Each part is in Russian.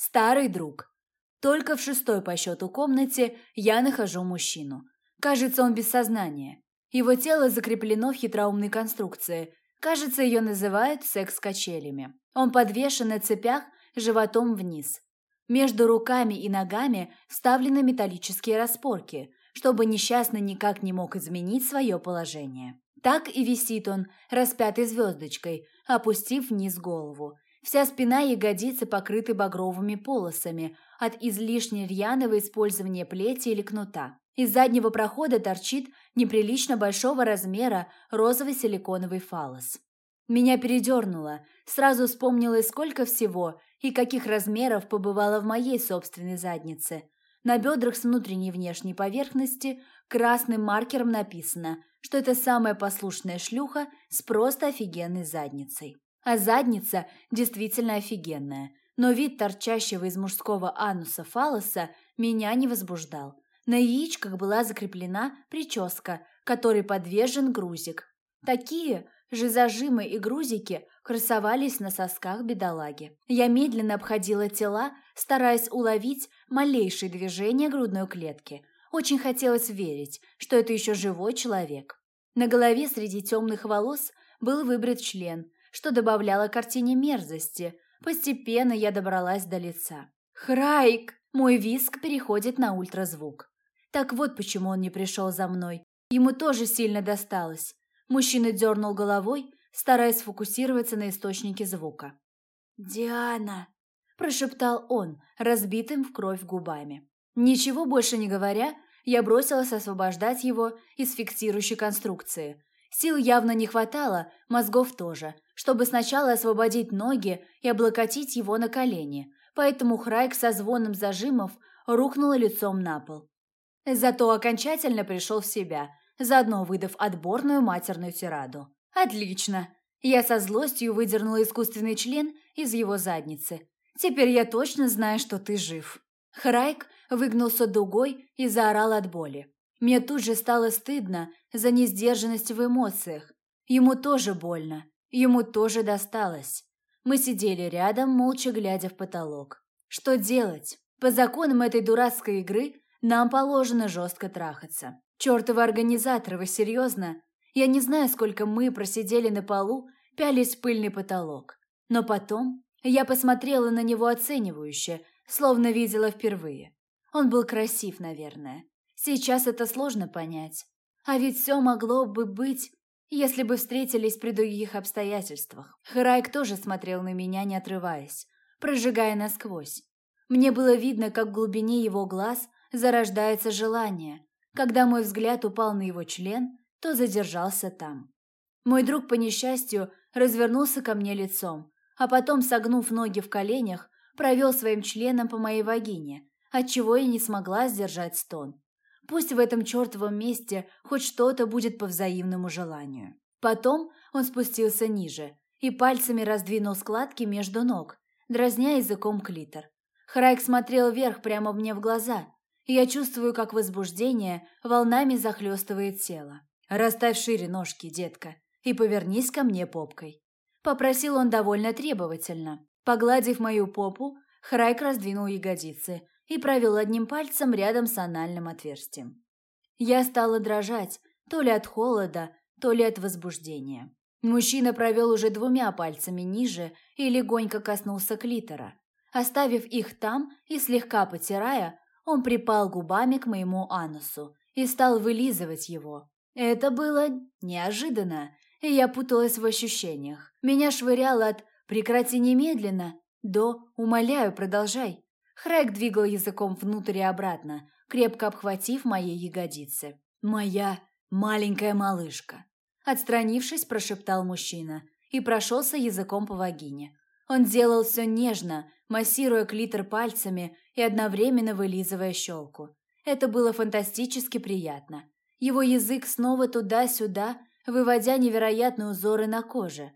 Старый друг. Только в шестой по счету комнате я нахожу мужчину. Кажется, он без сознания. Его тело закреплено в хитроумной конструкции. Кажется, ее называют секс-качелями. Он подвешен на цепях животом вниз. Между руками и ногами вставлены металлические распорки, чтобы несчастный никак не мог изменить свое положение. Так и висит он, распятой звездочкой, опустив вниз голову. Вся спина и ягодицы покрыты багровыми полосами от излишне рьяного использования плети или кнута. Из заднего прохода торчит неприлично большого размера розовый силиконовый фалос. Меня передернуло, сразу вспомнилось, сколько всего и каких размеров побывало в моей собственной заднице. На бедрах с внутренней и внешней поверхности красным маркером написано, что это самая послушная шлюха с просто офигенной задницей. А задница действительно офигенная, но вид торчащего из мужского ануса фалоса меня не возбуждал. На яичках была закреплена прическа, которой подвержен грузик. Такие же зажимы и грузики красовались на сосках бедолаги. Я медленно обходила тела, стараясь уловить малейшие движения грудной клетки. Очень хотелось верить, что это еще живой человек. На голове среди темных волос был выбрит член, что добавляло картине мерзости. Постепенно я добралась до лица. «Храйк!» Мой виск переходит на ультразвук. Так вот почему он не пришел за мной. Ему тоже сильно досталось. Мужчина дернул головой, стараясь сфокусироваться на источнике звука. «Диана!» – прошептал он, разбитым в кровь губами. Ничего больше не говоря, я бросилась освобождать его из фиксирующей конструкции. Сил явно не хватало, мозгов тоже, чтобы сначала освободить ноги и облокотить его на колени, поэтому Храйк со звоном зажимов рухнул лицом на пол. Зато окончательно пришел в себя, заодно выдав отборную матерную тираду. «Отлично!» Я со злостью выдернула искусственный член из его задницы. «Теперь я точно знаю, что ты жив». Храйк выгнулся дугой и заорал от боли. Мне тут же стало стыдно за несдержанность в эмоциях. Ему тоже больно, ему тоже досталось. Мы сидели рядом, молча глядя в потолок. Что делать? По законам этой дурацкой игры нам положено жестко трахаться. Чёртовы организаторы, вы серьезно? Я не знаю, сколько мы просидели на полу, пялись в пыльный потолок. Но потом я посмотрела на него оценивающе, словно видела впервые. Он был красив, наверное. Сейчас это сложно понять. А ведь все могло бы быть, если бы встретились при других обстоятельствах. Храйк тоже смотрел на меня, не отрываясь, прожигая насквозь. Мне было видно, как в глубине его глаз зарождается желание, когда мой взгляд упал на его член, то задержался там. Мой друг, по несчастью, развернулся ко мне лицом, а потом, согнув ноги в коленях, провел своим членом по моей вагине, отчего я не смогла сдержать стон. Пусть в этом чертовом месте хоть что-то будет по взаимному желанию. Потом он спустился ниже и пальцами раздвинул складки между ног, дразня языком клитор. Храйк смотрел вверх прямо мне в глаза, я чувствую, как возбуждение волнами захлестывает тело. «Расставь шире ножки, детка, и повернись ко мне попкой». Попросил он довольно требовательно. Погладив мою попу, Храйк раздвинул ягодицы и провел одним пальцем рядом с анальным отверстием. Я стала дрожать, то ли от холода, то ли от возбуждения. Мужчина провел уже двумя пальцами ниже и легонько коснулся клитора. Оставив их там и слегка потирая, он припал губами к моему анусу и стал вылизывать его. Это было неожиданно, и я путалась в ощущениях. Меня швыряло от «прекрати немедленно» до «умоляю, продолжай». Хрэг двигал языком внутрь и обратно, крепко обхватив мои ягодицы. «Моя маленькая малышка», – отстранившись, прошептал мужчина и прошелся языком по вагине. Он делал все нежно, массируя клитор пальцами и одновременно вылизывая щелку. Это было фантастически приятно. Его язык снова туда-сюда, выводя невероятные узоры на коже.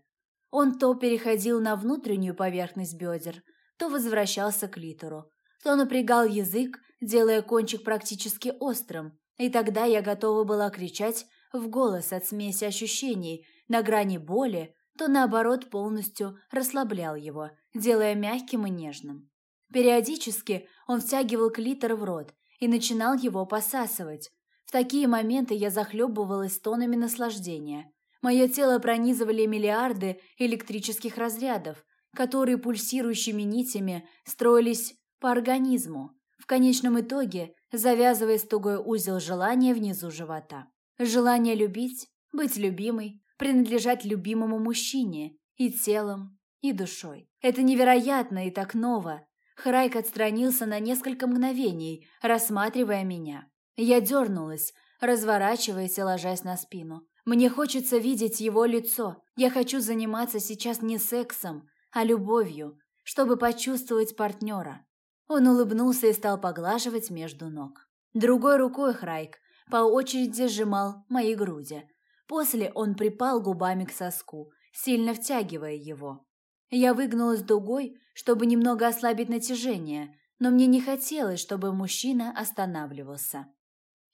Он то переходил на внутреннюю поверхность бедер, то возвращался к литеру, то напрягал язык, делая кончик практически острым, и тогда я готова была кричать в голос от смеси ощущений на грани боли, то наоборот полностью расслаблял его, делая мягким и нежным. Периодически он втягивал клитор в рот и начинал его посасывать. В такие моменты я захлебывалась тонами наслаждения. Мое тело пронизывали миллиарды электрических разрядов, которые пульсирующими нитями строились по организму, в конечном итоге завязываясь тугой узел желания внизу живота. Желание любить, быть любимой, принадлежать любимому мужчине и телом, и душой. Это невероятно и так ново. Храйк отстранился на несколько мгновений, рассматривая меня. Я дернулась, разворачиваясь и ложась на спину. Мне хочется видеть его лицо. Я хочу заниматься сейчас не сексом, а любовью, чтобы почувствовать партнера. Он улыбнулся и стал поглаживать между ног. Другой рукой Храйк по очереди сжимал мои груди. После он припал губами к соску, сильно втягивая его. Я выгнулась дугой, чтобы немного ослабить натяжение, но мне не хотелось, чтобы мужчина останавливался.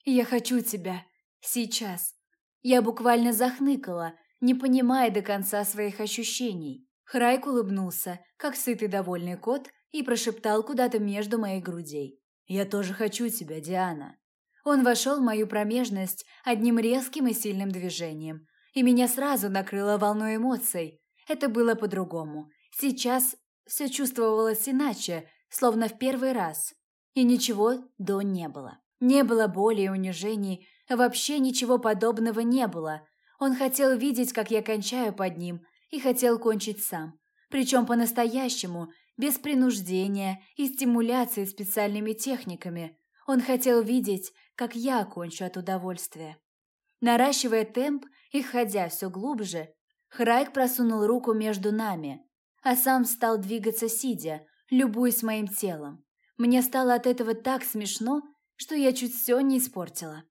«Я хочу тебя. Сейчас». Я буквально захныкала, не понимая до конца своих ощущений. Храйк улыбнулся, как сытый довольный кот, и прошептал куда-то между моих грудей. «Я тоже хочу тебя, Диана». Он вошел в мою промежность одним резким и сильным движением, и меня сразу накрыло волной эмоций. Это было по-другому. Сейчас все чувствовалось иначе, словно в первый раз. И ничего до не было. Не было боли и унижений, вообще ничего подобного не было. Он хотел видеть, как я кончаю под ним, и хотел кончить сам. Причем по-настоящему, без принуждения и стимуляции специальными техниками. Он хотел видеть, как я кончу от удовольствия. Наращивая темп и ходя все глубже, Храйк просунул руку между нами, а сам стал двигаться сидя, любуясь моим телом. Мне стало от этого так смешно, что я чуть все не испортила.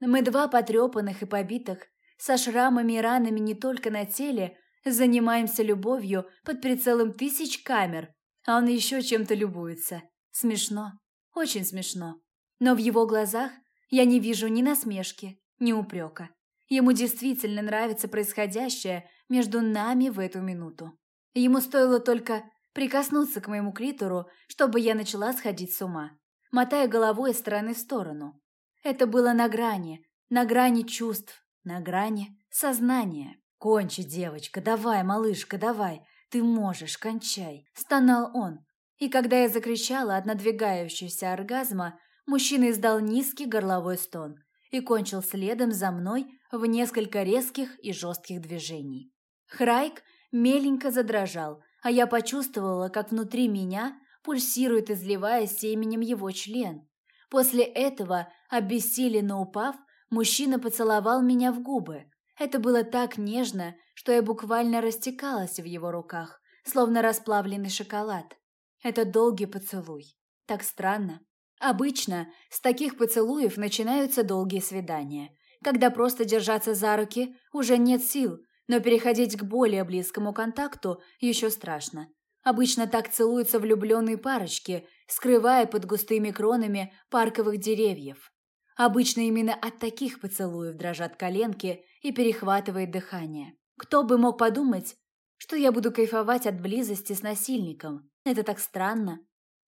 Мы два потрепанных и побитых, со шрамами и ранами не только на теле, Занимаемся любовью под прицелом тысяч камер, а он еще чем-то любуется. Смешно. Очень смешно. Но в его глазах я не вижу ни насмешки, ни упрека. Ему действительно нравится происходящее между нами в эту минуту. Ему стоило только прикоснуться к моему клитору, чтобы я начала сходить с ума, мотая головой из стороны в сторону. Это было на грани, на грани чувств, на грани сознания. «Кончи, девочка, давай, малышка, давай, ты можешь, кончай!» – стонал он. И когда я закричала от надвигающегося оргазма, мужчина издал низкий горловой стон и кончил следом за мной в несколько резких и жестких движений. Храйк меленько задрожал, а я почувствовала, как внутри меня пульсирует, изливаясь семенем его член. После этого, обессиленно упав, мужчина поцеловал меня в губы, это было так нежно, что я буквально растекалась в его руках, словно расплавленный шоколад. Это долгий поцелуй. Так странно. Обычно с таких поцелуев начинаются долгие свидания, когда просто держаться за руки уже нет сил, но переходить к более близкому контакту еще страшно. Обычно так целуются влюбленные парочки, скрывая под густыми кронами парковых деревьев. Обычно именно от таких поцелуев дрожат коленки и перехватывает дыхание. Кто бы мог подумать, что я буду кайфовать от близости с насильником? Это так странно.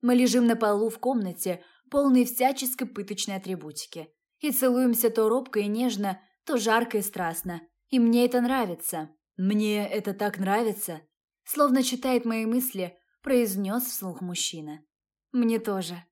Мы лежим на полу в комнате, полной всяческой пыточной атрибутики, и целуемся то робко и нежно, то жарко и страстно. И мне это нравится. Мне это так нравится. Словно читает мои мысли, произнес вслух мужчина. Мне тоже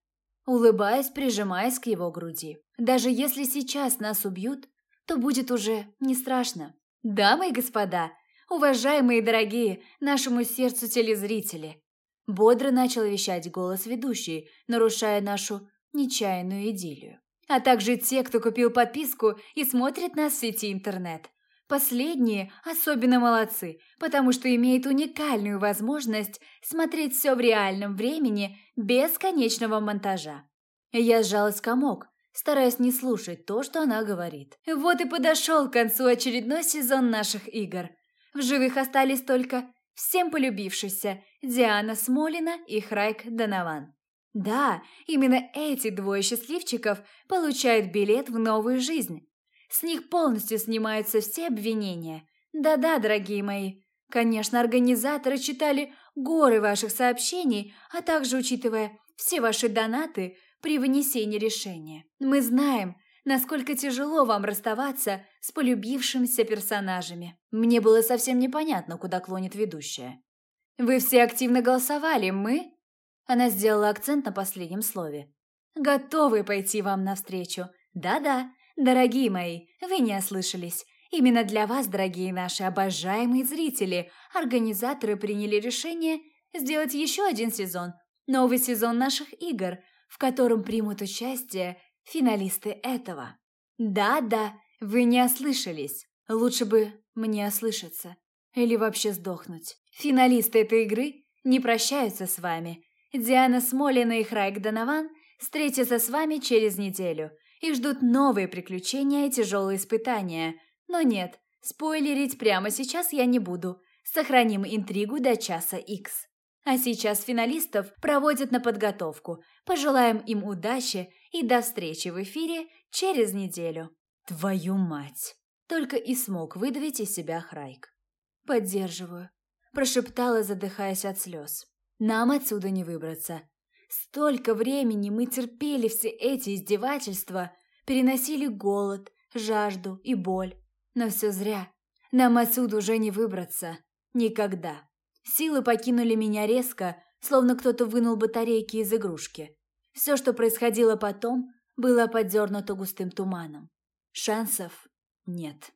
улыбаясь, прижимаясь к его груди. «Даже если сейчас нас убьют, то будет уже не страшно. Дамы и господа, уважаемые и дорогие нашему сердцу телезрители!» Бодро начал вещать голос ведущий, нарушая нашу нечаянную идиллию. А также те, кто купил подписку и смотрит нас в сети интернет. Последние особенно молодцы, потому что имеют уникальную возможность смотреть все в реальном времени без конечного монтажа. Я сжалась комок, стараясь не слушать то, что она говорит. Вот и подошел к концу очередной сезон наших игр. В живых остались только всем полюбившиеся Диана Смолина и Храйк Донован. Да, именно эти двое счастливчиков получают билет в новую жизнь. С них полностью снимаются все обвинения. Да-да, дорогие мои. Конечно, организаторы читали горы ваших сообщений, а также учитывая все ваши донаты при вынесении решения. Мы знаем, насколько тяжело вам расставаться с полюбившимися персонажами. Мне было совсем непонятно, куда клонит ведущая. Вы все активно голосовали, мы...» Она сделала акцент на последнем слове. «Готовы пойти вам навстречу. Да-да, дорогие мои, вы не ослышались. Именно для вас, дорогие наши обожаемые зрители, организаторы приняли решение сделать еще один сезон. Новый сезон наших игр, в котором примут участие финалисты этого. Да-да, вы не ослышались. Лучше бы мне ослышаться. Или вообще сдохнуть. Финалисты этой игры не прощаются с вами. Диана Смолина и Храйк Донован встретятся с вами через неделю и ждут новые приключения и тяжелые испытания. Но нет, спойлерить прямо сейчас я не буду. Сохраним интригу до часа Икс. А сейчас финалистов проводят на подготовку. Пожелаем им удачи и до встречи в эфире через неделю. Твою мать! Только и смог выдавить из себя Храйк. Поддерживаю. Прошептала, задыхаясь от слез. Нам отсюда не выбраться. Столько времени мы терпели все эти издевательства, переносили голод, жажду и боль. Но все зря. Нам отсюда уже не выбраться. Никогда. Силы покинули меня резко, словно кто-то вынул батарейки из игрушки. Все, что происходило потом, было подернуто густым туманом. Шансов нет.